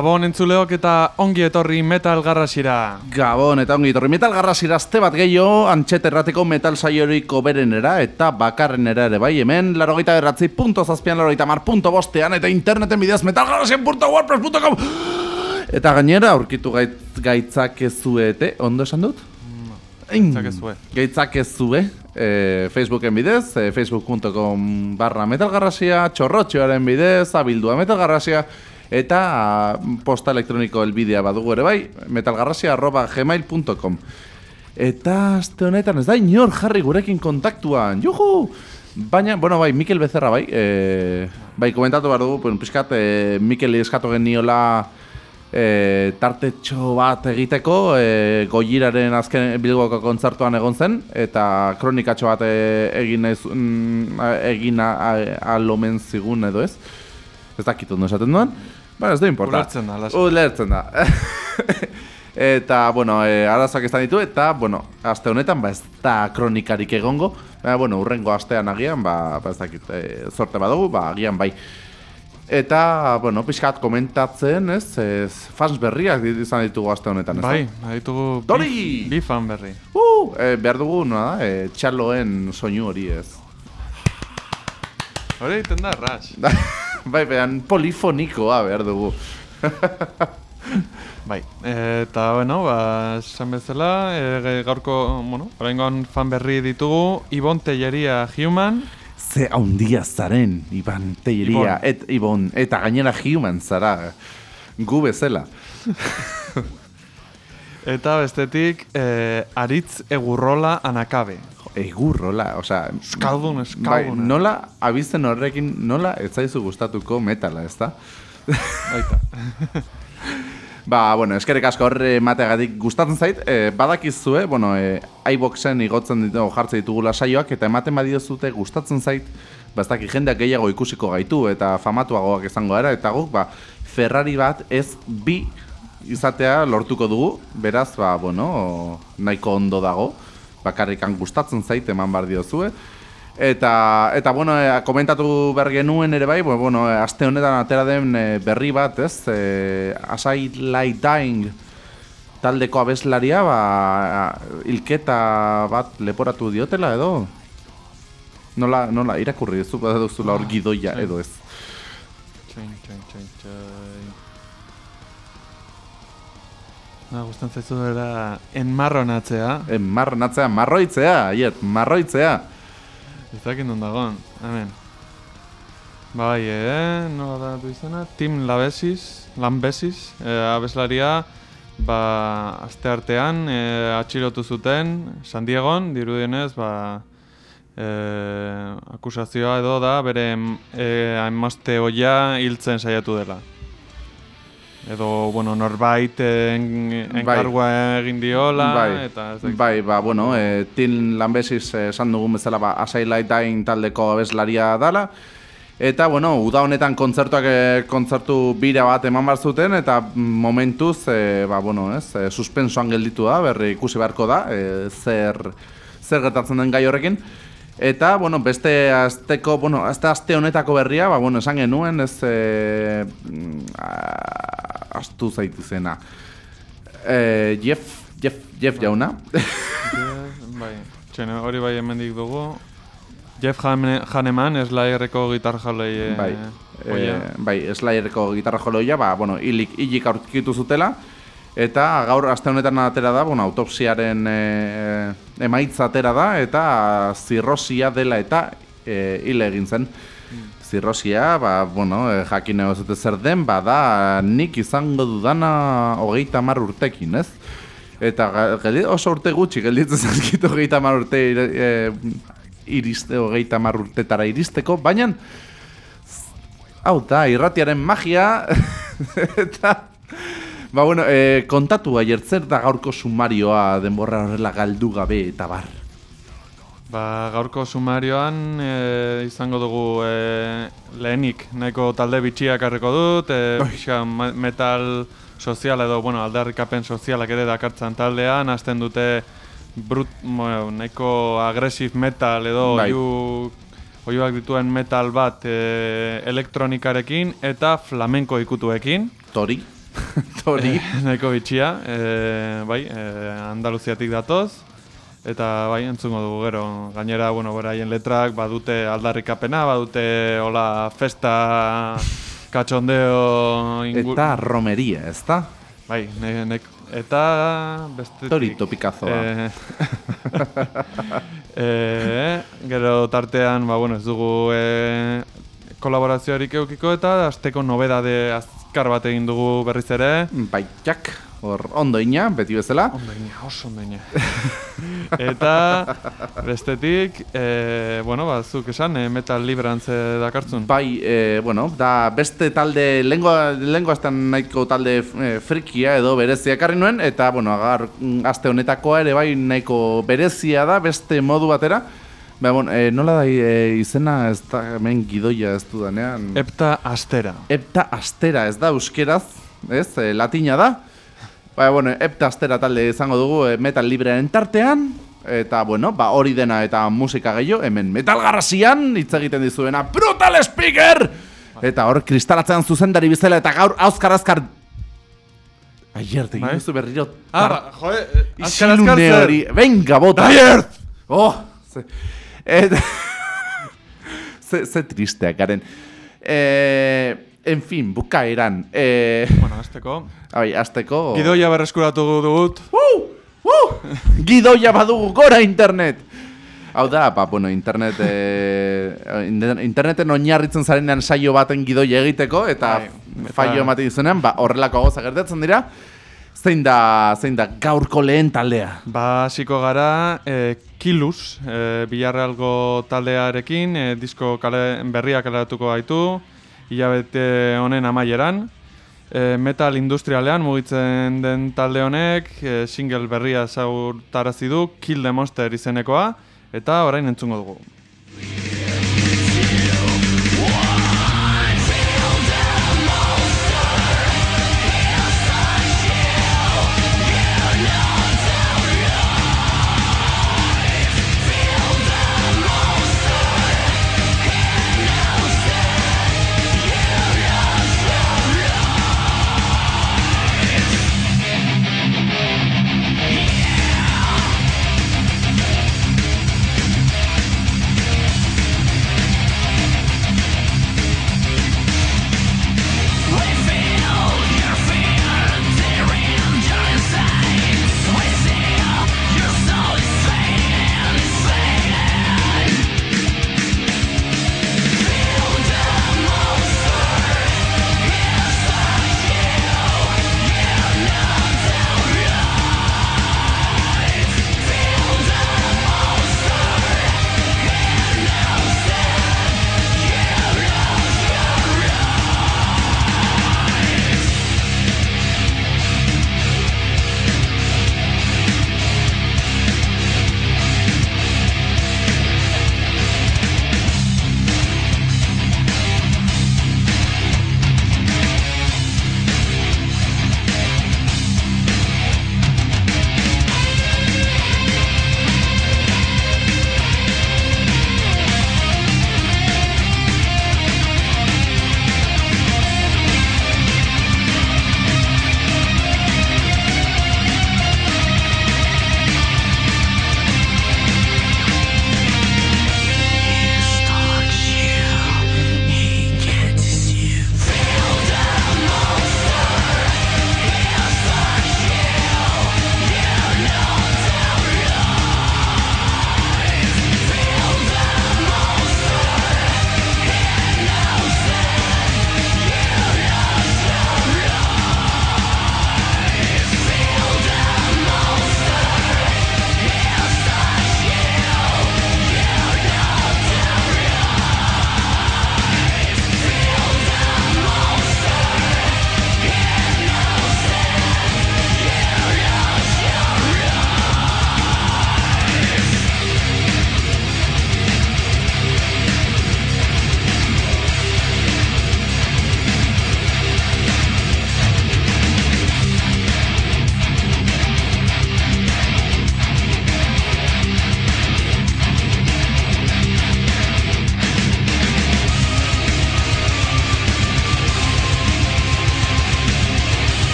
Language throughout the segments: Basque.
Gabon entzuleok eta ongi etorri metal garrasira. Gabon eta ongi etorri metal garrasira azte bat gehiago antxet errateko metal saioriko berenera eta bakarrenera ere bai hemen larogeita erratzi punto zazpian larogeita mar punto bostean eta interneten bidez metalgarrasien.wordpress.com Eta gainera aurkitu gait, gaitzak ezuete, ondo esan dut? Gaitzak ezue. Gaitzak ezue, e, Facebooken bidez, e, facebook.com barra metalgarrasia, txorrotxoaren bidez, abildua metalgarrasia, eta a, posta elektroniko elbidea badugu ere bai, gmail.com. Eta azte honetan ez da inor jarri gurekin kontaktuan, juhu! Baina, bueno, bai, Mikel Becerra bai, e, bai, komentatu behar dugu, pues, pixkat, e, Mikel eskatu geniola e, tartetxo bat egiteko, e, goiraren azken bilgoko kontzertuan egon zen, eta kronikatxo bat egin, ez, mm, egin alomen zigun edo ez. Ez dakit ondo esaten duen. Bueno, ez du importa. Ulertzen da, lasu. Ulertzen da. eta, bueno, e, arazak ez ditu, eta, bueno, aste honetan, ba, ez da kronikarik egongo. Baina, bueno, urrengo astean agian, ba, ba ez dakit, e, zorte badugu, ba, agian bai. Eta, bueno, pixkat komentatzen, ez, ez fans berriak izan ditugu aste honetan, ez Bai, ditugu Tori! bi, bi fan berri. Uh, e, behar dugu, no da, e, txaloen soinu hori ez. Hori egiten da, Rush. bai, behan polifonikoa behar dugu. Bai, eta, bueno, ba, esan bezala, e, gaurko, bueno, oraingoan fan berri ditugu, Ibon Telleria Human, Ze haundia zaren, Iban Teieria, Ibon. et, Ibon, eta gainera human zara, gu bezala. eta bestetik, e, Aritz Egurrola Anakabe. Egurrola, osea... Euskaldun, Bai, euskaldun. nola, abizten horrekin, nola ez zaizu gustatuko metala, ezta? Baita. Ba, bueno, eskerrik asko horre emateagatik gustatzen zait, e, badakizue, bueno, e, iBoxen igotzen ditu, jartzen ditugula saioak, eta ematen badiozute gustatzen zait, ba, ez dakit jendeak gehiago ikusiko gaitu, eta famatuagoak izango gara, eta guk, ba, Ferrari bat ez bi izatea lortuko dugu, beraz, ba, bueno, nahiko ondo dago, bakarrikan gustatzen zait, eman bar diozue, Eta, eta bueno, e, komentatu behar genuen ere bai, bueno, bueno, e, aste honetan atera den e, berri bat, ez? E, Asai Light Dying taldeko abeslaria, ba, hilketa bat leporatu diotela edo? Nola, nola, irakurri ez du, duzula hor gidoia bai. edo ez. Txain, txain, txain, txain. Na, gustatzen zaizu dira enmarronatzea. E, marronatzea, marroitzea, aiet, marroitzea. Ez dakit non dagoen, hemen. Bai, eh, nola da du izena? Tim Labesis, Lambesis, eh, abeslaria, ba, aste artean, eh, atxilotu zuten, San Diegon, dirudienez, ba, eh, akusazioa edo da, bere eh, emazte oia hiltzen saiatu dela. Edo, bueno, norbait en, enkargua egin diola, Bai. eta ez. Bai, ba, bueno, e, Tin Lambesis eh, esan dugun bezala, ba, Asai Light Dying taldeko abeslaria dala. Eta, bueno, uda honetan kontzertuak, e, kontzertu bira bat eman behar zuten, eta momentuz, e, ba, bueno, ez, e, suspensoan gelditu da, berri ikusi beharko da, e, zer, zer gertatzen den gai horrekin. Eta, bueno, beste azteko, bueno, azte aste honetako berria, ba, bueno, esan genuen, ez, e, mm, a- astu zaitizena. E, Jeff, Jeff, Jeff jauna. Jeff, bai, txene, hori bai hemendik dugu. Jeff Hane- Haneman, Slayerreko gitar jalei bai, oia. e, bai, Slayerreko gitarra joloia, ba, bueno, hilik, hilik aurkitu zutela, eta gaur aste honetan atera da, bueno, autopsiaren e, emaitza atera da, eta zirrosia dela eta e, hile egin zen. Zirrosia, ba, bueno, e, jakin egozute zer den, bada nik izango dudana hogeita mar urtekin, ez? Eta geldi, oso urte gutxi, gelditzen zaizkit hogeita mar urte e, iriste, hogeita mar urtetara iristeko, baina Hau da, irratiaren magia eta Ba, bueno, e, kontatu aier, zer da gaurko sumarioa denborra horrela galdu gabe eta bar. Ba, gaurko sumarioan e, izango dugu e, lehenik nahiko talde bitxiak harriko dut, e, pixka metal sozial edo, bueno, aldarrikapen sozialak ere dakartzan taldean, hasten dute brut, bueno, nahiko aggressive metal edo Bai. oiu, oiuak dituen metal bat e, elektronikarekin eta flamenko ikutuekin. Tori. Tori. nahiko bitxia, e, bai, e, Andaluziatik datoz, eta bai, entzungo dugu gero. Gainera, bueno, beraien letrak badute aldarrikapena, badute hola festa katxondeo ingur... Eta romeria, ez? Bai, ne, ne, eta bestetik... Tori topikazoa. Eh, eh, gero tartean, ba, bueno, ez dugu eh, kolaborazioarik eukiko eta asteko nobedade azkar bat egin dugu berriz ere. Bai, jak, hor ondo ina, beti bezala. Ondo ina, oso ondo ina. eta bestetik, eh, bueno, ba, zuk esan, eh, metal librantze dakartzun. Bai, e, bueno, da beste talde, lengo, lengo azten nahiko talde e, frikia edo berezia ekarri nuen, eta, bueno, agar, mm, aste honetakoa ere bai nahiko berezia da, beste modu batera. Ba, bueno, e, nola da e, izena ez da hemen gidoia ez dudanean? Epta astera. Epta astera ez da euskeraz, ez, e, latina da. Ba, bueno, epta astera talde izango dugu e, metal librearen tartean. Eta, bueno, ba, hori dena eta musika gehiago, hemen metal garrasian, hitz egiten dizuena, Brutal Speaker! Eta hor, kristalatzean zuzendari bizela eta gaur auskar-azkar... Aier, tegin Bai? duzu berriro... Ah, tar- ba, joe, eh, azkar azkar Isilune zer? venga, bota! Aier! Oh, ze, et, ze, ze tristeak garen. Eh, en fin, bukaeran. Eh, Bueno, azteko. bai, azteko... Gidoia berreskuratu dugut. Uh, uh, gidoia badugu gora internet! Hau da, ba, bueno, internet, inter- interneten oinarritzen zarenean saio baten gidoia egiteko, eta Bai, eta- faio ematen dizunean, ba, horrelako gauza gertatzen dira. Zein da, zein da gaurko lehen taldea? Ba, hasiko gara, e, Kilus, e, Bilarrealgo taldearekin, e, disko kale, berria kaleratuko gaitu, hilabete honen amaieran. E, metal industrialean mugitzen den talde honek, e, single berria zaurtarazi du, Kill the Monster izenekoa, eta orain entzungo dugu.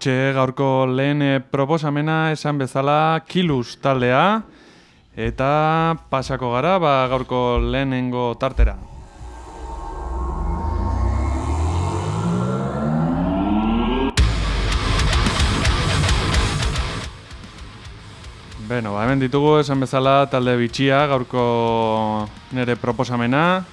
Hortxe gaurko lehen eh, proposamena esan bezala Kilus taldea eta pasako gara ba, gaurko lehenengo tartera. Beno, ba, hemen ditugu esan bezala talde bitxia gaurko nire proposamena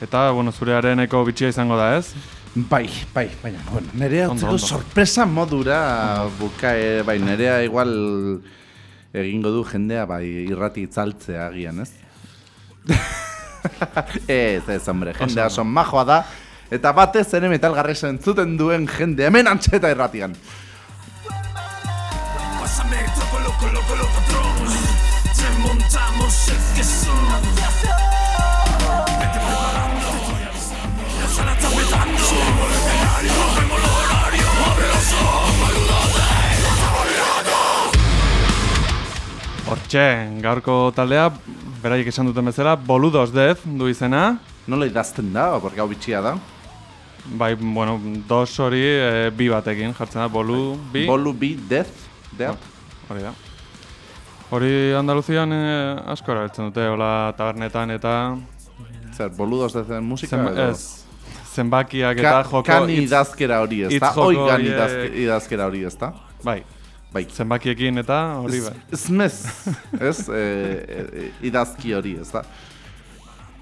eta, bueno, zurearen eko bitxia izango da, ez? Bai, bai, baina, bueno, nerea ondo. sorpresa modura bukae, bai, nerea igual egingo du jendea, bai, irrati itzaltzea agian, ez? ez, ez, hombre, jendea son majoa da, eta batez ere metalgarrez entzuten duen jende, hemen antxeta irratian. Pásame loco, loco, loco, montamos el Hortxe, gaurko taldea, beraiek esan duten bezala, Boludos Death du izena. Nola idazten da, porque hau bitxia da. Bai, bueno, dos hori e, bi batekin jartzen da, bolu, bi. Bolu bi, death, death. Hori da. Hori Andaluzian e, asko erabiltzen dute, hola tabernetan eta... Zer, boludos dezen musika? Zen, edo? ez, zenbakiak Ka, eta joko... kan idazkera hori ez da, oigan idazkera hori ez da. Bai, Bai. zenbakiekin eta hori bai. Smez, ez? E, e, idazki hori ez da.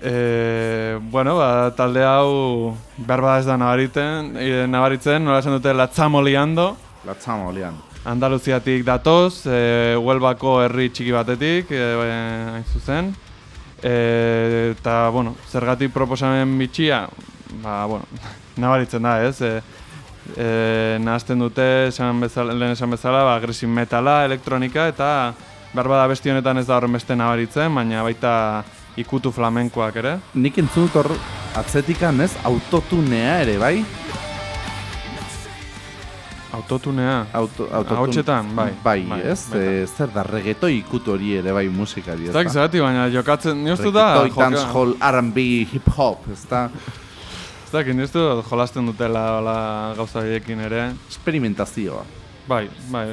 E, bueno, ba, talde hau behar bada ez da nabariten, e, nabaritzen, nola esan dute latzamoliando. Latzama olian. Andaluziatik datoz, e, Huelbako herri txiki batetik, e, hain zuzen. E, eta, bueno, zergatik proposamen bitxia, ba, bueno, nabaritzen da, ez? E, e, nahazten dute, esan bezala, lehen esan bezala, ba, agresin metala, elektronika, eta behar bada besti honetan ez da horren beste nabaritzen, baina baita ikutu flamenkoak ere. Nik entzun hor atzetikan ez, autotunea ere, bai? Autotunea. Auto, autotun... Ahotsetan, bai. Bai, Bai, ez? baita. E, zer da, regeto ikutu hori ere bai musikari, ez da? zergatik, baina jokatzen, ni uste da, Reggaetoi, joka- dancehall, R&B, hip-hop, ez da? Dakit, ni uste dut jolasten dutela hola, gauza horiekin ere. Experimentazioa. Bai, bai.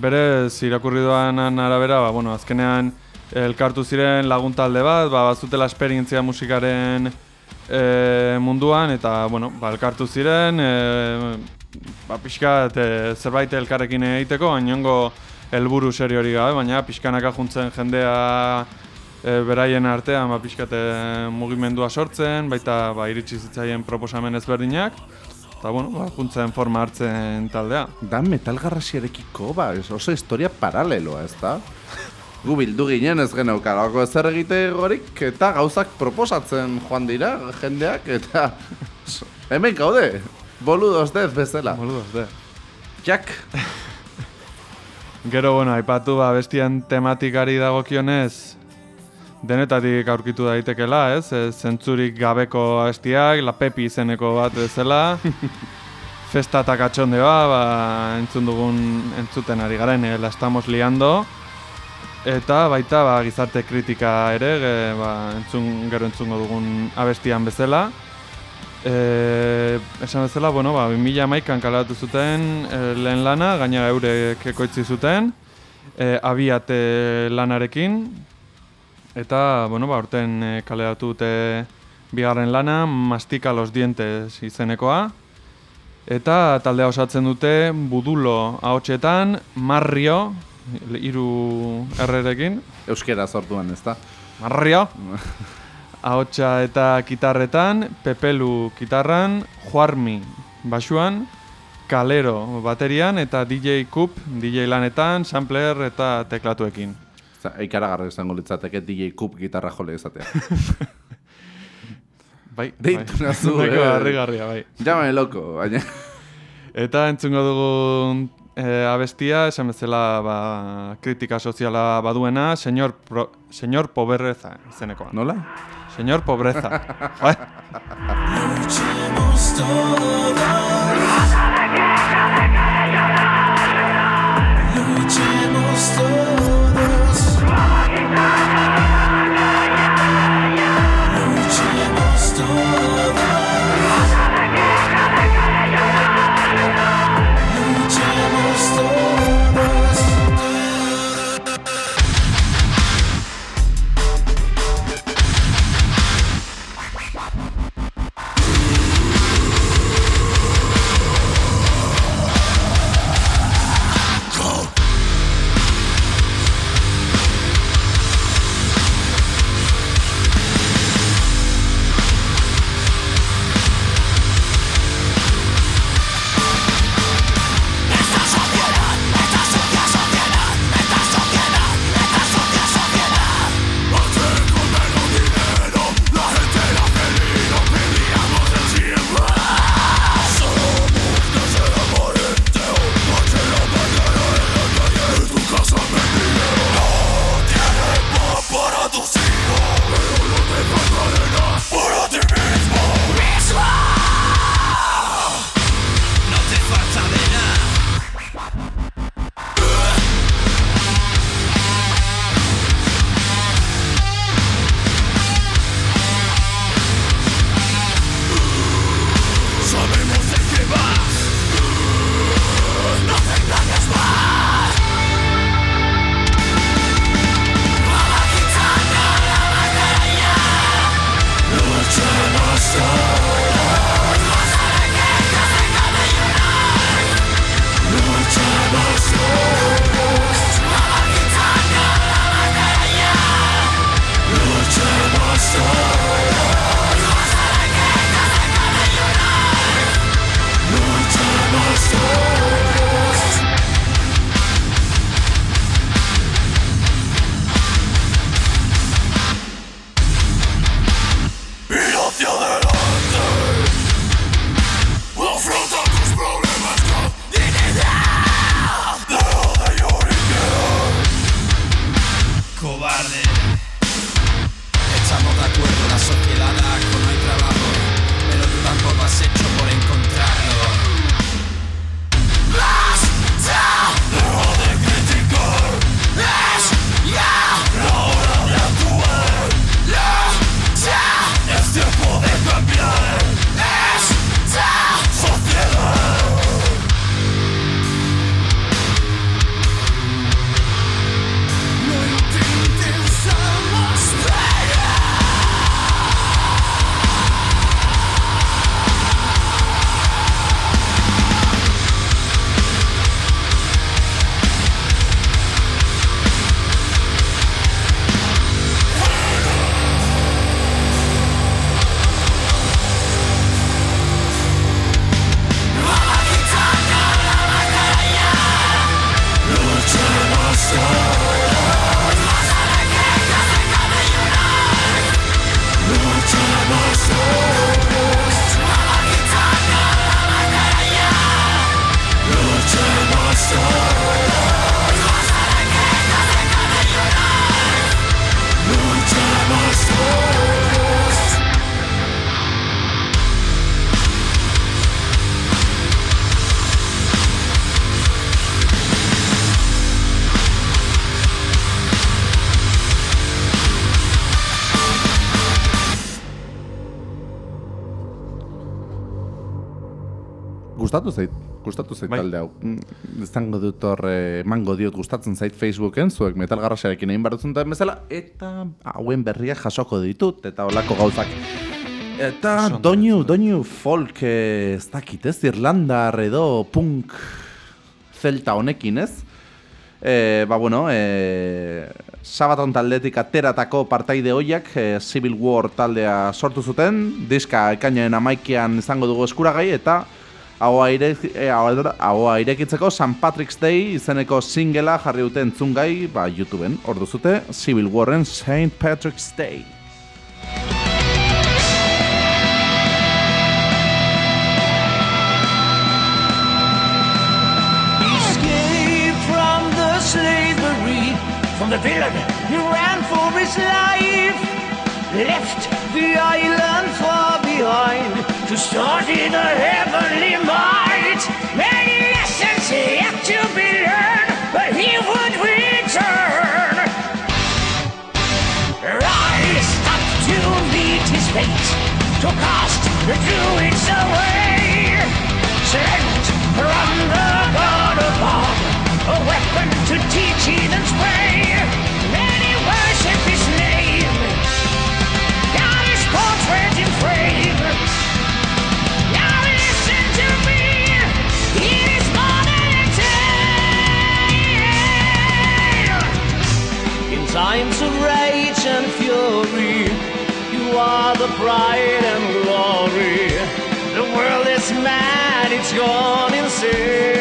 Bere irakurri doanan arabera, ba, bueno, azkenean elkartu ziren laguntalde bat, ba, bazutela esperientzia musikaren e, munduan, eta, bueno, ba, elkartu ziren, e, ba, pixkat e, zerbait elkarrekin egiteko, bainongo helburu serio hori gabe, baina pixkanaka juntzen jendea e, beraien artean, ba, pixkat e, mugimendua sortzen, baita ba, iritsi zitzaien proposamen ezberdinak, eta, bueno, ba, juntzen forma hartzen taldea. Da metalgarrasiarekiko, ba, oso historia paraleloa, ez da? Gu bildu ginen ez geneukalako ezer egite gorik, eta gauzak proposatzen joan dira, jendeak, eta hemen gaude, boludos dez bezala. Boludos, de. Jak, Gero, bueno, aipatu ba, bestian tematikari dagokionez, denetatik aurkitu daitekela, ez? Ez, Zentzurik gabeko abestiak, La Pepi izeneko bat bezala. Festa eta katxondeoa, ba, entzun dugun entzuten ari garen, eh, la estamos liando. Eta baita ba, gizarte kritika ere, ge, ba, entzun, gero entzungo dugun abestian bezala. E, esan bezala, bueno, ba, 2000 amaikan kaleratu zuten e, lehen lana, gainera eurek ekoitzi zuten, e, abiate lanarekin, eta, bueno, ba, urten e, kaleratu dute bigarren lana, Mastika los dientes izenekoa, eta taldea osatzen dute Budulo ahotsetan, Marrio, hiru errerekin, euskera sortuan, ez da? Marrio, ahotsa eta kitarretan, Pepelu kitarran, Juarmi basuan, Kalero baterian eta DJ Kup DJ lanetan, sampler eta teklatuekin. Ikaragarra izango litzateke DJ Kup gitarra jole izatea. Bai, Deitu nazu, Nahiko eh. harrigarria, bai. Llámame loko, baina... Eta entzungo dugun e, abestia, esan bezala ba, kritika soziala baduena, señor, pro, señor Pobreza izenekoa. Nola? Señor Pobreza. bai. Gustatu zait, gustatu zait Bai. talde hau. Mm, Izango dut hor, eh, emango diot gustatzen zait Facebooken, zuek metal garrasarekin egin barutzen duten bezala, eta hauen berriak jasoko ditut, eta olako gauzak. Eta doinu, doinu folk, eh, ez dakit ez, Irlandar edo punk zelta honekin ez? E, ba bueno, e, Sabaton taldetik ateratako partaide hoiak e, Civil War taldea sortu zuten, diska ekainaren amaikean izango dugu eskuragai eta ahoa, ire, e, ahoa ahoa irekitzeko St. Patrick's Day izeneko singela jarri dute entzungai ba, YouTubeen, hor duzute Civil Warren St. Patrick's Day. Escape from the slavery, from the villain who ran for his life. Left the island far behind to start in a heavenly might. Many lessons yet to be learned, but he would return. Rise up to meet his fate, to cast the druids away. Sent from the god above, a weapon to teach heathens way. Times of rage and fury, you are the pride and glory. The world is mad, it's gone insane.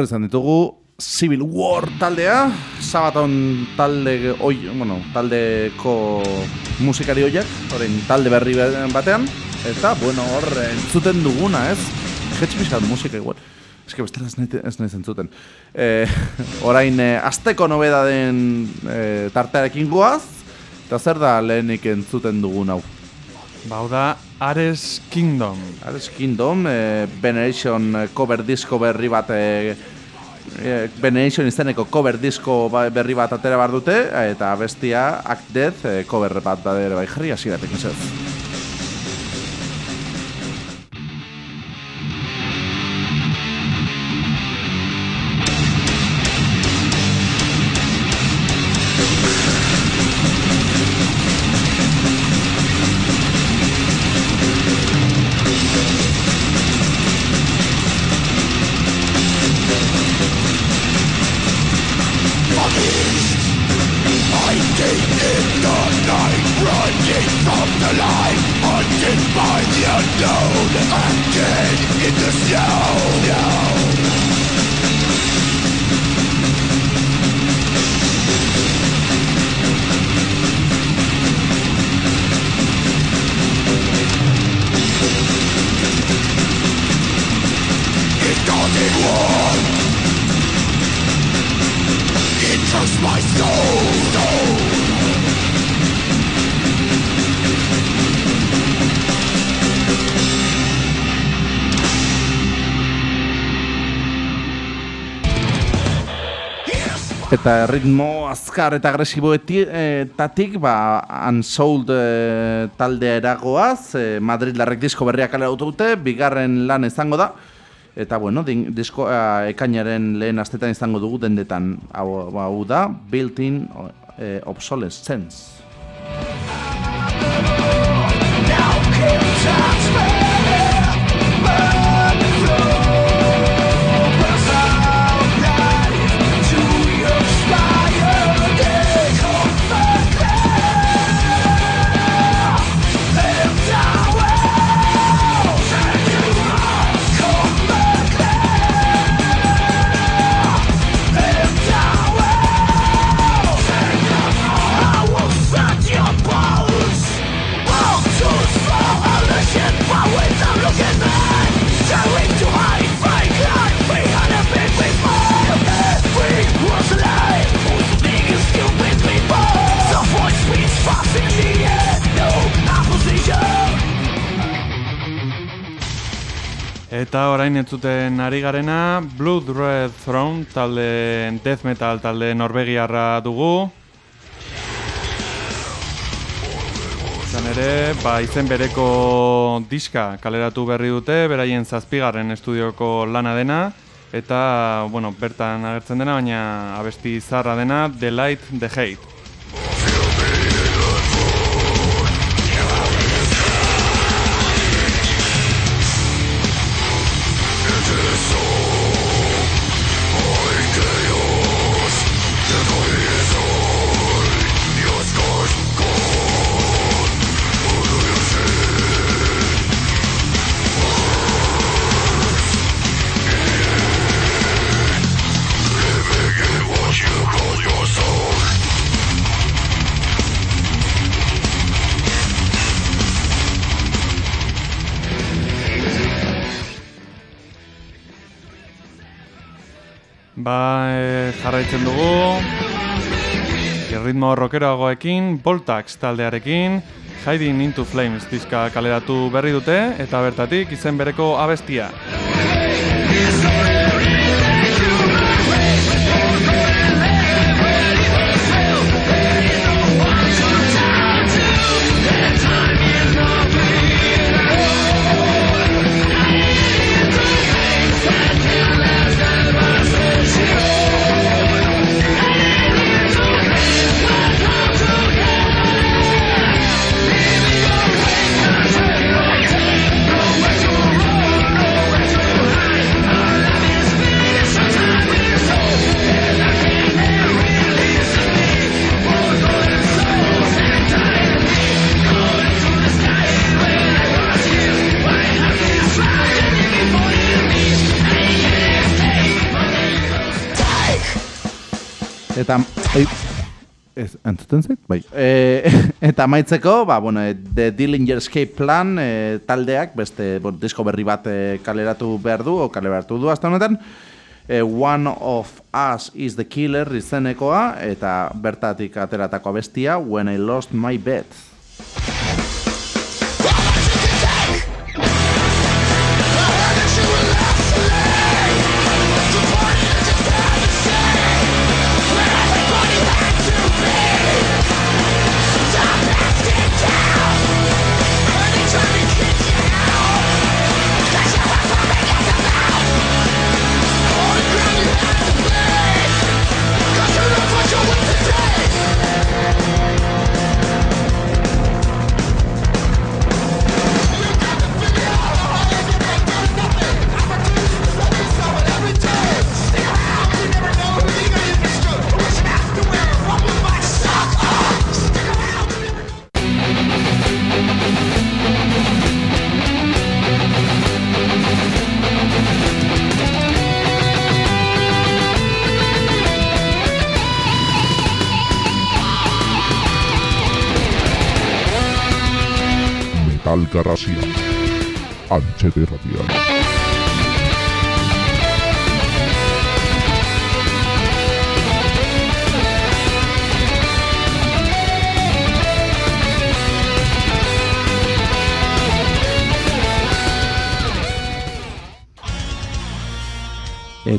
Hor izan ditugu Civil War taldea, Sabaton talde, oi, bueno, taldeko musikari hoiak, orain talde berri batean, eta, bueno, hor entzuten duguna, ez? Jetx pixkat musika igual. Ez que bestela ez nahi, zentzuten. E, orain, e, azteko nobeda den e, tartearekin goaz, eta zer da lehenik entzuten dugun hau? Bau da Ares Kingdom. Ares Kingdom, e, Veneration cover disco berri bat e, Veneration izeneko cover disco ba- berri bat atera bar dute eta bestia Act Death e, cover bat da ere bai jarri hasieratik ez. Eta ritmo azkar eta agresiboetatik, ba, Unsold e, taldea eragoaz, e, Madrid larrek disko berriak kalera dute, bigarren lan izango da, eta bueno, din, disko e, ekainaren lehen astetan izango dugu dendetan, hau, hau da, built-in e, obsolescence. Orain entzuten ari garena Blood Red Throne talde death metal talde norvegiarra dugu. Izan ere, ba, izen bereko diska kaleratu berri dute, beraien zazpigarren estudioko lana dena, eta, bueno, bertan agertzen dena, baina abesti zarra dena, The Light, The Hate. Ba, e, jarraitzen dugu. Erritmo rockeroagoekin, Voltax taldearekin. Hiding into Flames diska kaleratu berri dute Eta bertatik izen bereko abestia entzuten zait? Bai. E, eta maitzeko, ba, bueno, e, The Dillinger Escape Plan e, taldeak, beste bueno, disko berri bat e, kaleratu behar du, o kaleratu du hasta honetan, e, One of Us is the Killer izenekoa, eta bertatik ateratako bestia, When I Lost My Bet. Metal Garrasia. Antxete radial.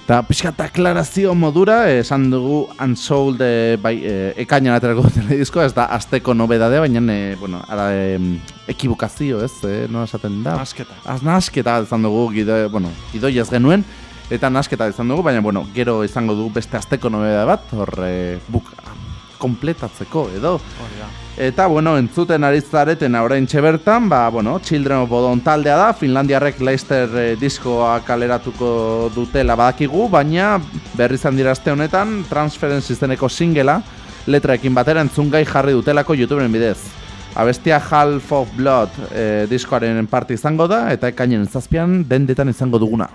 Eta pixka eta aklarazio modura, eh, esan dugu Unsold e, bai, e, ekainan aterako duten disko, ez da azteko nobedade, baina, e, bueno, ara, e, ekibukazio, ez, e, no esaten da? Nasketa. Az nasketa izan dugu, gido, bueno, gidoi ez genuen, eta nasketa izan dugu, baina, bueno, gero izango dugu beste azteko nobedade bat, hor, e, buk, kompletatzeko, edo. Hori da. Eta, bueno, entzuten ari zareten orain bertan, ba, bueno, Children of Bodom taldea da, Finlandiarrek Leicester eh, diskoa kaleratuko dutela badakigu, baina berri izan honetan, Transference izeneko singela, letraekin batera entzungai jarri dutelako YouTuberen bidez. Abestia Half of Blood eh, diskoaren parte izango da, eta ekainen zazpian dendetan izango duguna.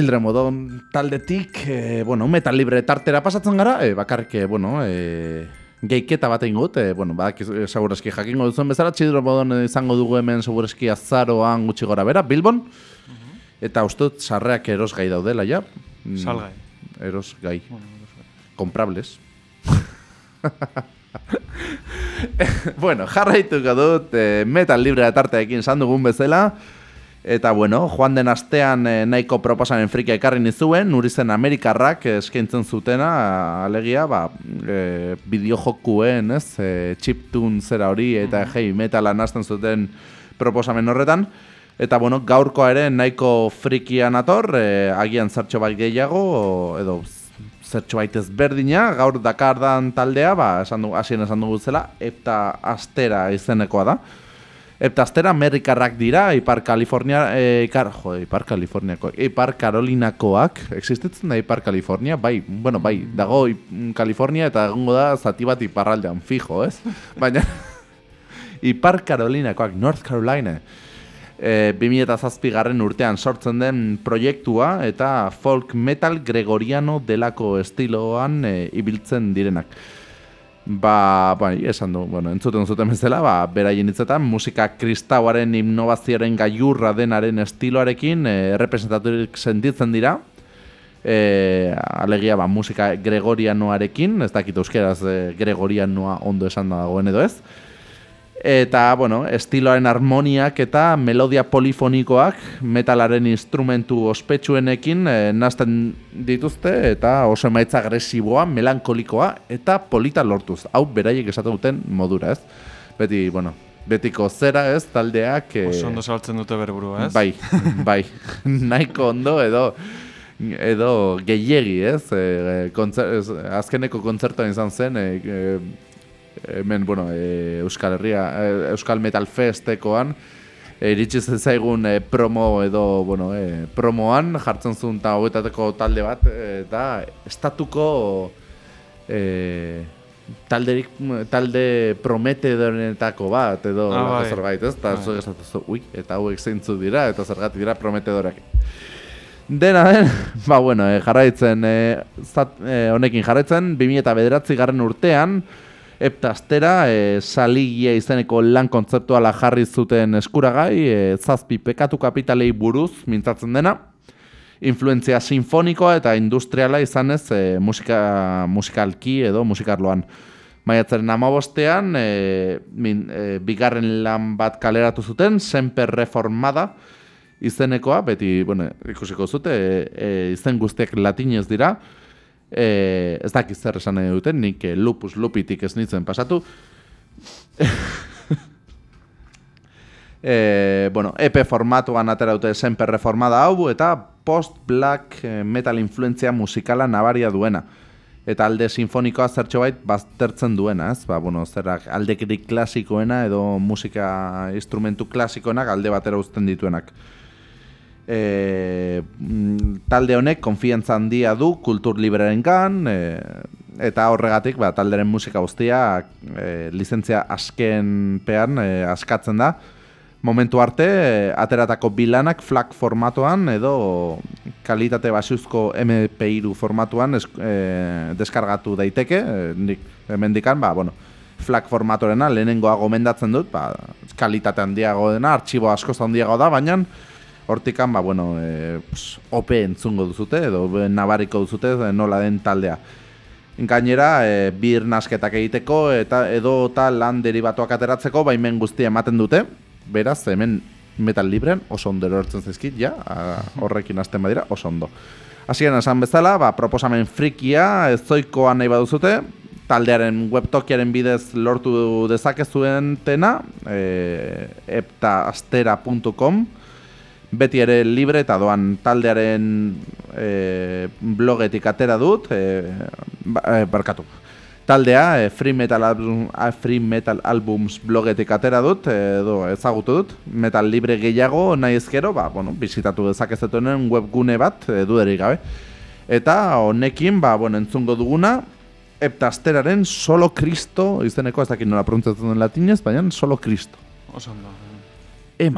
Children modon taldetik, e, bueno, metal libre tartera pasatzen gara, e, bakarrik, e, bueno, e, geiketa bat egin gut, e, bueno, bak, segurazki jakingo duzen bezala, Children modon izango dugu hemen segurazki azaroan gutxi gora bera, Bilbon, eta uste dut sarreak eros gai daudela, ja. Mm, Salgai. Eros gai. Comprables. bueno, jarraituko dut e, metal libre tarteekin esan dugun bezala. Eta bueno, joan den astean e, nahiko proposamen frikia ekarri nizuen, nuri zen Amerikarrak eskaintzen zutena, alegia, ba, e, bideojokuen, ez, e, chiptune zera hori, eta heavy metala nazten zuten proposamen horretan. Eta bueno, gaurkoa ere nahiko frikian ator, e, agian zertxo bat gehiago, edo zertxo bait ezberdina, gaur Dakardan taldea, ba, esan dugu, hasien esan dugu zela, eta astera izenekoa da. Eta astera Amerikarrak dira, Ipar Kalifornia, e, Ipar, jo, Ipar Kaliforniako, Ipar Karolinakoak, existitzen da Ipar Kalifornia, bai, bueno, bai, dago Ip- Kalifornia eta egongo da zati bat iparraldean, fijo, ez? Baina, Ipar Karolinakoak, North Carolina, e, 2007 garren urtean sortzen den proiektua eta folk metal gregoriano delako estiloan e, ibiltzen direnak. Ba, bai, esan du, bueno, entzuten zuten bezala, ba, beraien hitzetan musika kristauaren innovazioaren gaiurra denaren estiloarekin e, representaturik sentitzen dira. E, alegia, ba, musika gregorianoarekin, ez dakit euskeraz e, gregorianoa ondo esan dagoen edo ez. Eta, bueno, estiloaren harmoniak eta melodia polifonikoak metalaren instrumentu ospetsuenekin e, nazten dituzte eta oso emaitza agresiboa, melankolikoa eta polita lortuz. Hau beraiek esaten duten modura, ez? Beti, bueno, betiko zera, ez, taldeak... e, Oso ondo saltzen dute berburua, ez? Bai, bai, nahiko ondo edo edo gehiegi, ez? E, kontzer, ez, azkeneko kontzertuan izan zen, e, e, hemen, bueno, e, Euskal Herria, e, Euskal Metal Festekoan, e, iritsi zaigun e, promo edo, bueno, e, promoan jartzen zuen eta hogetateko talde bat, eta estatuko e, talderik, talde prometedorentako bat, edo Ah, bai. zerbait, ez? Eta Bai. zuek esatu ui, eta hauek zeintzu dira, eta zergatik dira prometedorak. Dena den, ba bueno, e, jarraitzen, e, zat, e, honekin jarraitzen, 2000 bederatzi garren urtean, Eptastera, e, saligia izeneko lan kontzeptuala jarri zuten eskuragai, e, zazpi pekatu kapitalei buruz mintzatzen dena, influentzia sinfonikoa eta industriala izanez e, musika, musikalki edo musikarloan. Maiatzaren amabostean, e, min, e, bigarren lan bat kaleratu zuten, Semper Reformada izenekoa, beti, bueno, ikusiko zute, e, e, izen guztiak latinez dira, e, ez dakiz zer esan nahi duten, nik e, lupus lupitik ez nintzen pasatu. e, bueno, EP formatuan atera dute Semper Reformada hau, eta post-black eh, metal influentzia musikala nabaria duena. Eta alde sinfonikoa zertxo bait baztertzen duena, ez? Ba, bueno, zerak aldekirik klasikoena edo musika instrumentu klasikoenak alde batera uzten dituenak. E, talde honek konfiantza handia du kultur liberaren gan, e, eta horregatik ba, talderen musika guztia e, lizentzia askenpean e, askatzen da. Momentu arte, e, ateratako bilanak flag formatoan edo kalitate basuzko MP3 formatuan es, e, deskargatu daiteke, e, hemendikan, ba, bueno, flag formatorena lehenengoa gomendatzen dut, ba, kalitate handiago dena, artxibo askoz handiago da, baina hortikan, ba, bueno, e, pues, OP entzungo duzute, edo nabariko duzute e, nola den taldea. Gainera, e, bir nasketak egiteko eta edo eta lan derivatuak ateratzeko baimen guztia ematen dute. Beraz, hemen metal libren oso ondo erortzen zaizkit, ja, a, horrekin hasten badira, oso ondo. Hasieran esan bezala, ba, proposamen frikia, ez zoikoa nahi baduzute, taldearen webtokiaren bidez lortu dezakezuentena, e, eptaastera.com, beti ere libre eta doan taldearen e, blogetik atera dut, e, ba, e, barkatu. taldea, e, Free, Metal Album, a, Free Metal Albums blogetik atera dut, edo ezagutu dut, metal libre gehiago nahi ezkero, ba, bueno, bizitatu dezakezetuen webgune bat, e, duderik gabe. Eta honekin, ba, bueno, entzungo duguna, Eptasteraren Solo Cristo, izeneko ez dakit nola pronuntzatzen den latinez, baina Solo Cristo. Oso ondo. E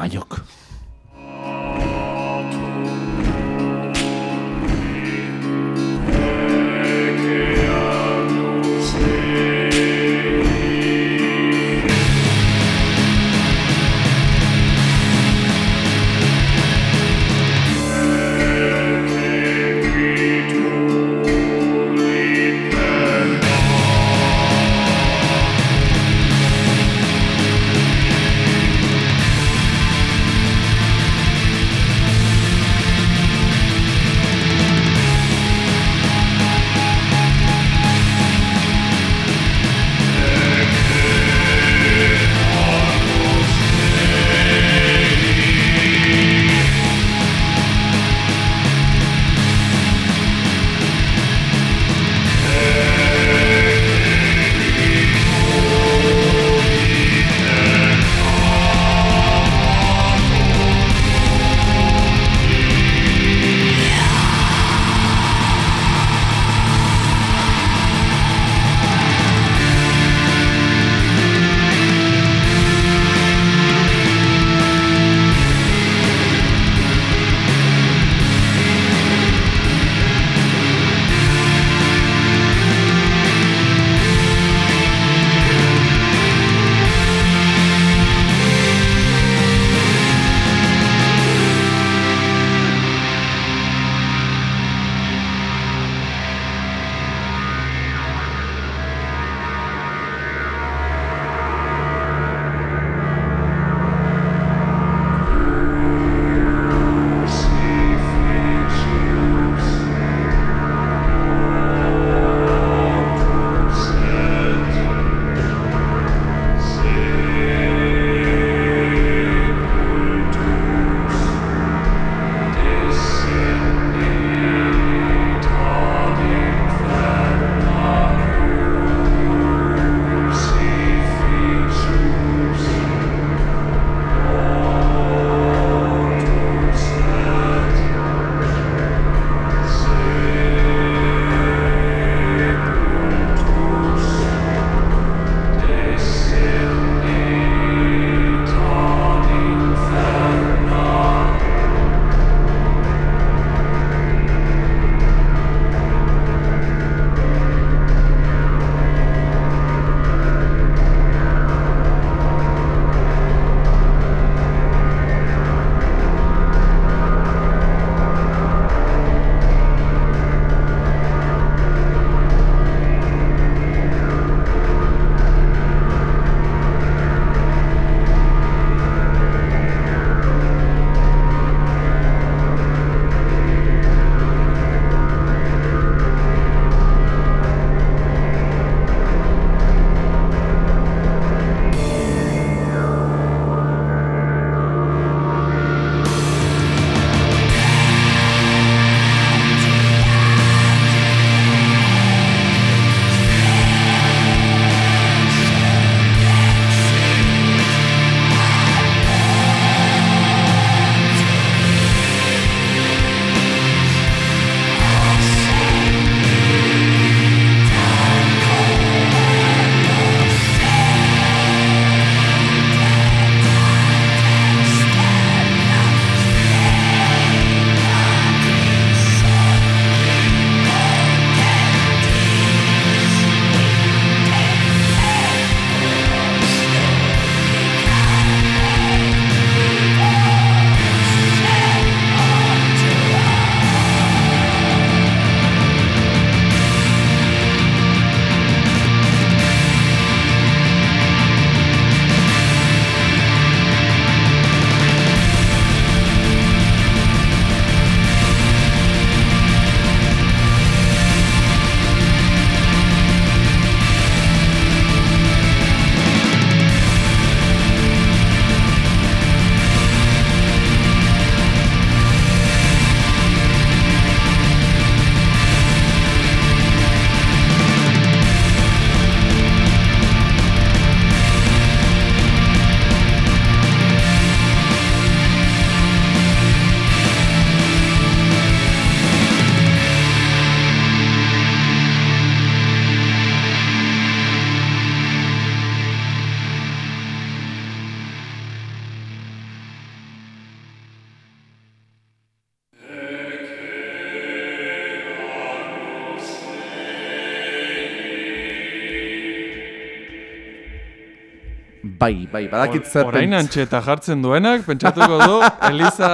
Bai, bai, badakit zer Orain pentsa- antxeta jartzen duenak, pentsatuko du, Eliza...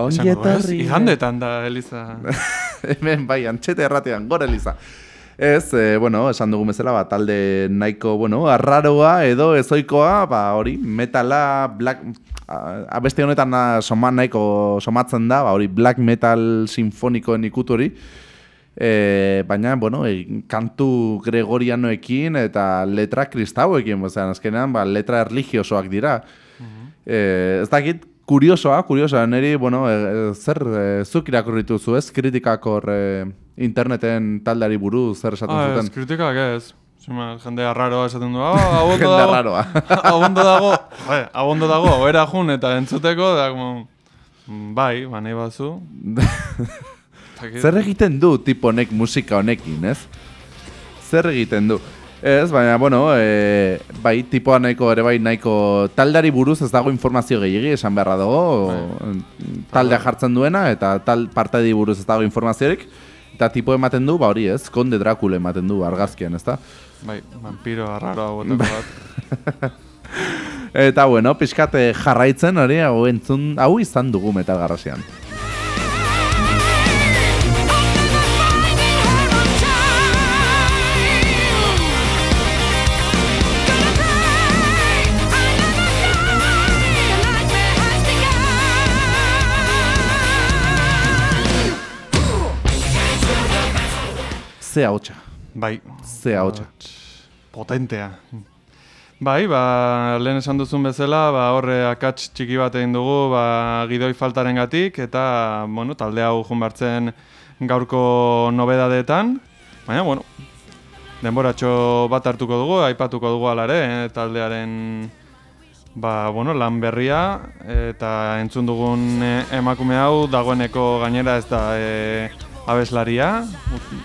Ongi etorri. Igandetan da, Eliza. Hemen bai, antxete erratean, gora Eliza. Ez, e, bueno, esan dugun bezala, ba, talde nahiko, bueno, arraroa edo ezoikoa, ba, hori, metala, black, a- abeste honetan da, soma nahiko somatzen da, ba, hori, black metal sinfonikoen ikutu hori, e, baina, bueno, e, kantu gregorianoekin eta letra kristauekin, ozean, azkenean, ba, letra erligiosoak dira. Eh, ez dakit, kuriosoa, kuriosoa, niri, bueno, e, e, zer, e, zuk irakurritu zu ez, kritikak hor e, interneten taldeari buruz zer esaten Ah, ez, zuten. kritikak ez. Zuma, jende arraroa esaten du, ah, hau ondo Jende dago. arraroa. hau ondo dago, joder, hau ondo dago, oera jun eta entzuteko, da, como, mm, bai, ba, nahi bazu. Zer egiten du tipo honek musika honekin, ez? Zer egiten du? Ez, baina, bueno, e, bai, tipoa nahiko ere bai nahiko taldari buruz ez dago informazio gehiagi esan beharra dago, taldea jartzen duena eta tal partedi buruz ez dago informaziorik, eta tipo ematen du, ba hori ez, konde Drakule ematen du argazkian, ezta? Bai, vampiro arraroa botako bat. Eta bueno, pixkate jarraitzen hori hau entzun, hau izan dugu metal garrasian. Ze hautsa, Bai, ze hautsa. potentea. Bai, ba, lehen esan duzun bezala, ba, horre akats txiki bat egin dugu, ba, gidoi faltaren gatik, eta, bueno, talde hau jun bartzen gaurko nobedadeetan, baina, bueno, denboratxo bat hartuko dugu, aipatuko dugu alare, eh, taldearen, ba, bueno, lan berria, eta entzun dugun eh, emakume hau, dagoeneko gainera ez da eh, abeslaria,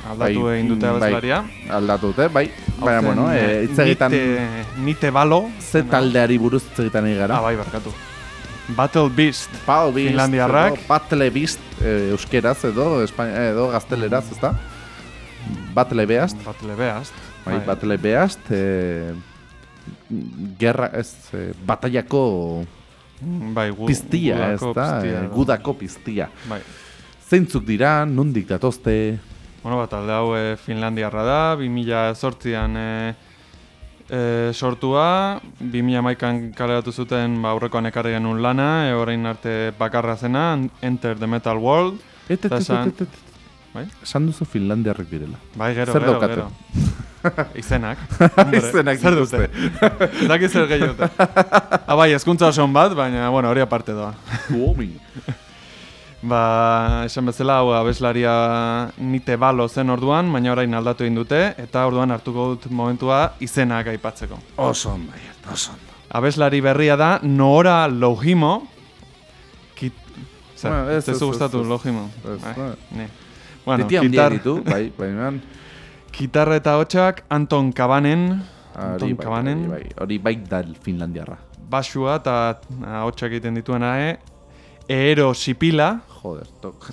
aldatu egin dute abeslaria. Bai, aldatu dute, bai. Baina, bueno, eh, e, hitz egiten, Nite, nite balo. ze taldeari buruz hitz egiten ari gara. Ah, bai, barkatu. Battle Beast. Pau Beast, Finlandiarrak. edo Battle Beast eh, euskeraz edo, Espainia, edo gazteleraz, ezta? Battle Beast, Battle Beast. bai, Battle Beast, eh, gerra, ez, eh, batallako Bai, gu, piztia, ez da? piztia Eh, gudako piztia. Bai. Zeintzuk dira, nondik datozte, Bueno, bat, talde hau e, Finlandiarra da, 2008an e, e, sortua, 2011an kaleratu zuten ba, aurrekoan ekarri genuen lana, e, orain arte bakarra zena, Enter the Metal World. Et, et, Eta et, et, et. Bai? Esan duzu Finlandiarrek direla. Bai, gero, Zer gero, gero. Izenak. Hombre, Izenak zer dute? dituzte. Daki zer gehiago dute. Ah, eskuntza oso on bat, baina, bueno, hori aparte doa. Uomi. Ba, esan bezala, hau abeslaria nite balo zen orduan, baina orain aldatu egin dute, eta orduan hartuko dut momentua izenak aipatzeko. Oso ondo, oso ondo. Abeslari berria da Noora Lohimo. Kit... Zer, Bueno, ez, ez ez, zu gustatu ez, ez. Lohimo? Ez, Ai, ba. ni. Bueno, gitar, ditu, bai, baina gitarra eta hotxak Anton Kabanen, Anton bai, Kabanen, hori bai, hori bai da Finlandiarra. basua eta hotxak egiten dituena, e, Eero Sipila, Joder, tok.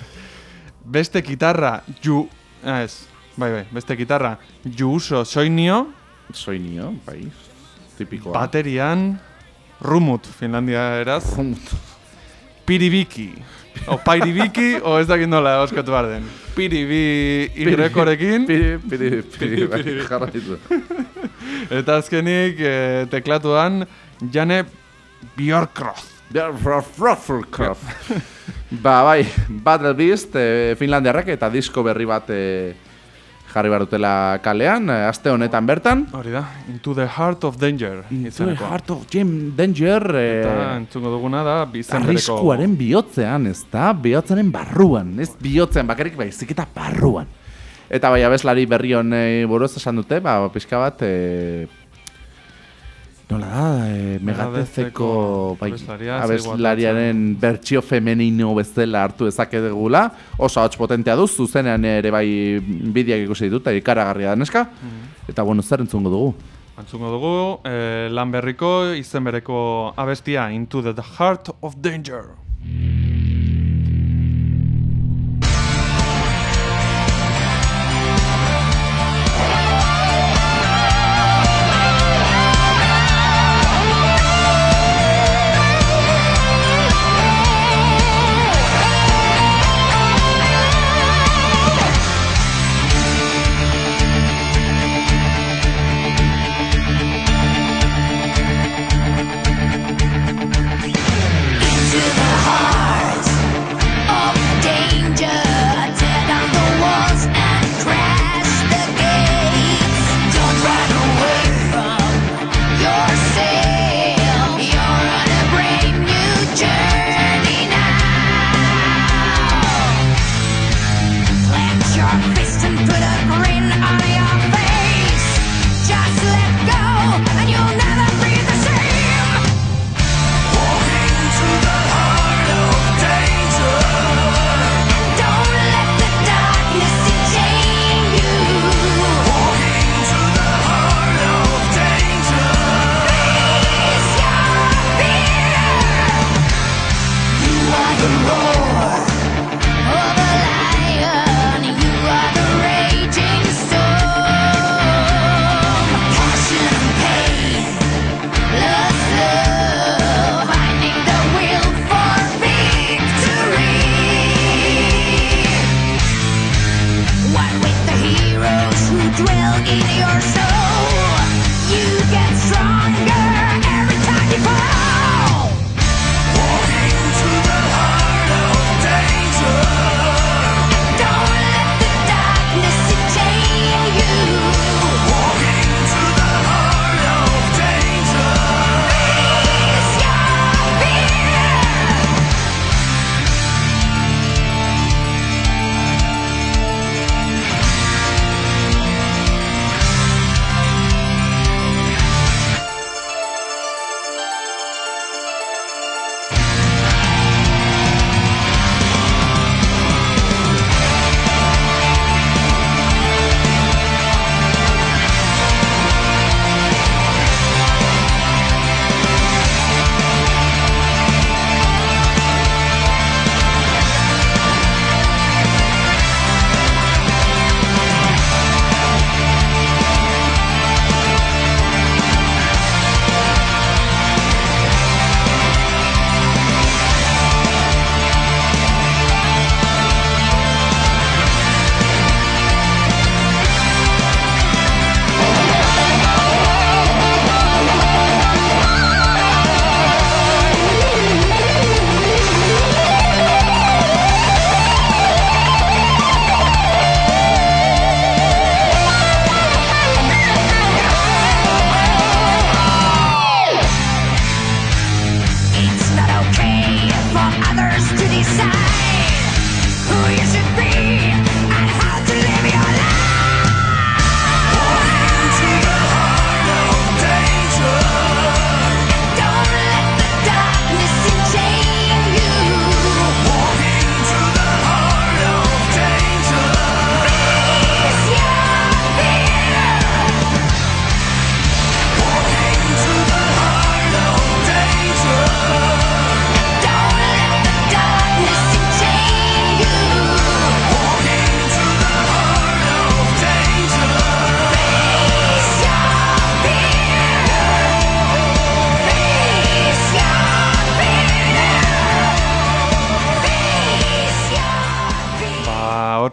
beste gitarra Ju... Ah, ez, bai, bai, beste gitarra Juuso Soinio, Soinio, bai, tipikoa. baterian Rumut, Finlandia eraz, Piribiki. O Pairibiki, o ez dakit nola oskatu behar den. Piribi igrekorekin, Piri, piri, piri, bai, Piri. jarraitu. eta azkenik eh, teklatuan Jane Bjorkroth. Ba, bai, Battle Beast, eh, Finlandiarrak eta disko berri bat eh, jarri behar dutela kalean, eh, aste honetan bertan. Hori da, Into the Heart of Danger. Into the. Heart of Jim Danger, Eta eh, entzungo duguna da, bizen bereko... arriskuaren bihotzean, ez da? Bihotzaren barruan, ez bihotzean, bakarrik baizik eta barruan. Eta bai, abeslari berri honei buruz esan dute, ba, pixka bat, e, nola da, e, megatezeko bai, abeslaria, abeslariaren bertsio femenino bezala hartu dezakegula, oso hotz potentea du, zuzenean ere bai bideak ikusi ditut, eta ikaragarria da neska, eta bueno, zer entzungo dugu? Entzungo dugu, eh, lan berriko, izen bereko abestia, Into the Heart of Danger.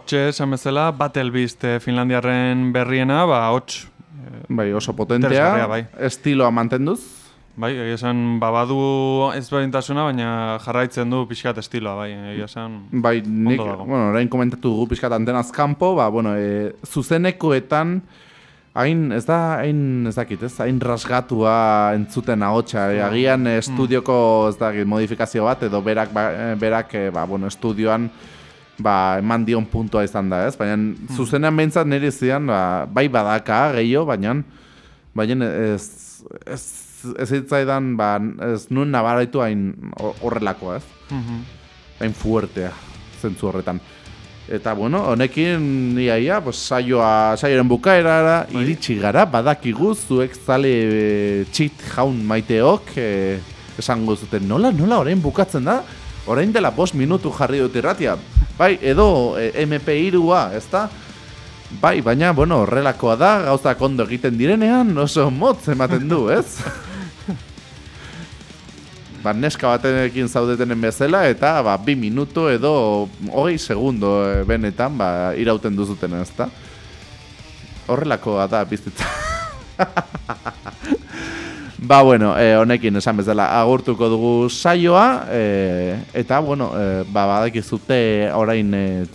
Hortxe esan bezala, Battle Beast eh, Finlandiarren berriena, ba, hots, Bai, oso potentea, bai. estiloa mantenduz. bai, esan, ba, badu ezberdintasuna, baina jarraitzen du pixkat estiloa, bai, esan, Bai, nik, dago. bueno, orain komentatu dugu pixkat antenaz kanpo, ba, bueno, e, zuzenekoetan, hain, ez da, hain, ez dakit, ez, hain rasgatua entzuten ahotsa, e, agian e, estudioko, ez dakit, modifikazio bat, edo berak, ba, berak, ba, bueno, estudioan, ba, eman dion puntua izan da, ez? Baina zuzenean behintzat niri zidan, ba, bai badaka gehiago, baina baina ez, ez, ez zitzaidan, ba, ez nuen nabaraitu hain ho- horrelakoa, ez? Mhm. hain fuertea zentzu horretan. Eta bueno, honekin iaia, pues, saioa, saioaren bukaerara iritsi gara, badakigu zuek zale e, txit jaun maiteok e, esango zuten, nola, nola, orain bukatzen da? Orain dela bost minutu jarri dut irratia. Bai, edo e, MP2a, ezta? Bai, baina, bueno, horrelakoa da, gauzak ondo egiten direnean, oso motz ematen du, ez? ba, neska batenekin zaudetenen bezala eta ba, bi minutu edo hogei segundo eh, benetan ba, irauten duzuten ezta. Horrelakoa da bizitza. ba, bueno, eh, honekin esan bezala agurtuko dugu saioa eh, eta, bueno, eh, ba, badakizute orain eh,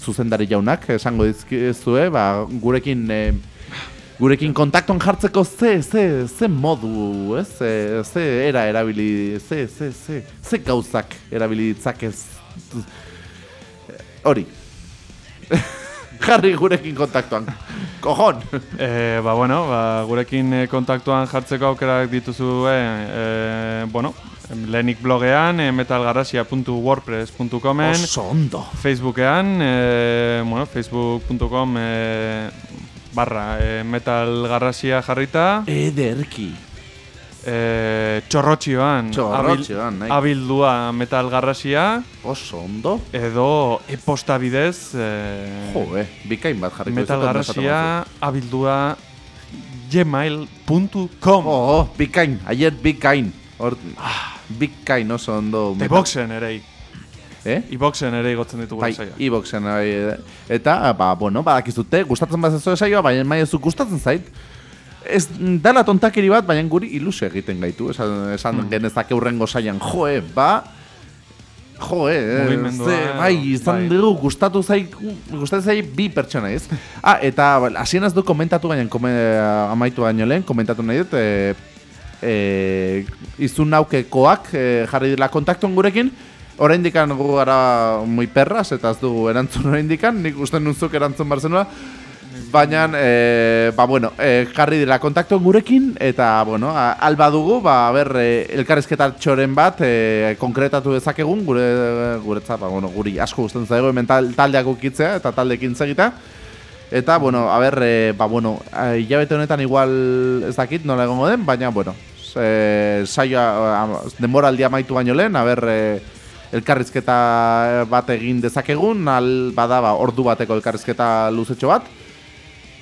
zuzendari jaunak esango dizkizue, ba, gurekin eh, gurekin kontaktuan jartzeko ze, ze, ze modu, ez? Ze, ze era erabili, ze, ze, ze, ze gauzak erabili ditzakez. Hori. Jarri gurekin kontaktuan. Kojon! E, ba, bueno, ba, gurekin eh, kontaktuan jartzeko aukerak dituzu, e, e, bueno, lehenik blogean, metalgarrasia.wordpress.comen, Oso ondo. Facebookean, e, bueno, facebook.com e, barra e, metalgarrasia jarrita, Ederki. E, txorrotxioan, Txorrotxioan, nahi. abildua metalgarrasia, Oso ondo. edo e-posta bidez, e, Jo, eh, bikain bat jarriko metalgarrasia abildua gmail.com Oh, oh, bikain, aier bikain. Hor, bikain oso ondo. The Boxen ere, Eh? iboxen ere igotzen ditugu Bai, saioa. iboxen bai, eta, ba, bueno, badakizute, gustatzen bat zezo saioa, baina maiezu gustatzen zait. Ez dala tontakeri bat, baina guri ilusio egiten gaitu, esan, esan Hmm. genezake urrengo saian, joe, ba, joe, eh, ze, bai, izan bai. dugu, gustatu zait, gustatzen zait bi pertsona ez. ah, eta, ba, hasien du komentatu, baina kome, amaitu baino lehen, komentatu nahi dut, e, e, izun naukekoak e, jarri dira kontaktuan gurekin, Oraindikan gu gara muy perras eta ez dugu erantzun oraindikan, nik uste nuntzuk erantzun bar zenua. Baina, e, ba, bueno, e, jarri dira kontaktuan gurekin, eta, bueno, a- alba dugu, ba, ber, e, elkarrizketa txoren bat, e, konkretatu dezakegun, gure, guretzat, ba, bueno, guri asko gusten zaigu hemen tal, taldeak ukitzea, eta taldekin segita. Eta, bueno, a ber, e, ba, bueno, hilabete honetan igual ez dakit nola egongo den, baina, bueno, e, saioa, denboraldia amaitu baino lehen, a ber, e, elkarrizketa bat egin dezakegun, al, bada, ba, ordu bateko elkarrizketa luzetxo bat,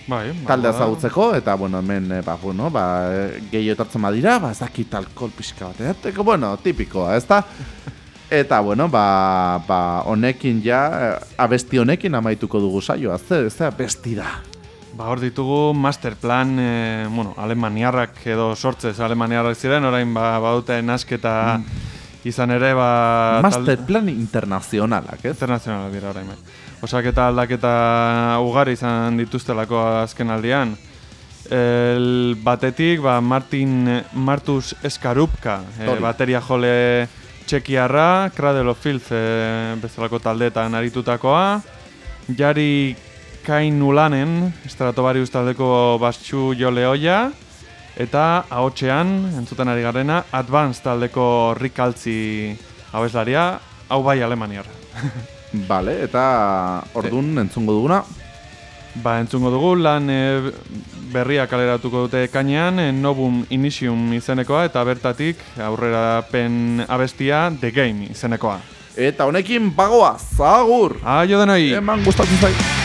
Bai, ba, taldea ba, zagutzeko, eta, bueno, hemen, e, ba, bueno, ba, e, gehi etortzen badira, ba, ez dakit alkohol pixka bat, edateko, bueno, tipikoa, ez da? Eta, bueno, ba, ba, honekin ja, abesti honekin amaituko dugu saioa, ze, ze abesti da. Ba, hor ditugu masterplan, e, bueno, alemaniarrak edo sortzez alemaniarrak ziren, orain ba, badute nasketa izan ere, ba... tal- Masterplan internazionalak, ez? Internazionalak dira orain bai. Osaketa aldaketa ugari izan dituztelako azken aldian. El batetik, ba, Martin Martus Eskarupka, e, Hori. bateria jole txekiarra, Cradle of Filth e, bezalako taldeetan aritutakoa, Jari Kainulanen, Stratovarius taldeko bastxu jole hoia, eta ahotsean, entzuten ari garena, Advance taldeko Rick Altzi abeslaria, hau bai alemaniarra. Bale, eta ordun entzungo duguna. Ba, entzungo dugu, lan e, berria kaleratuko dute kainean, e, Novum Initium izenekoa, eta bertatik aurrera pen abestia The Game izenekoa. Eta honekin bagoa, zagur! Aio denoi! Eman gustatzen zait.